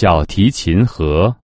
小提琴和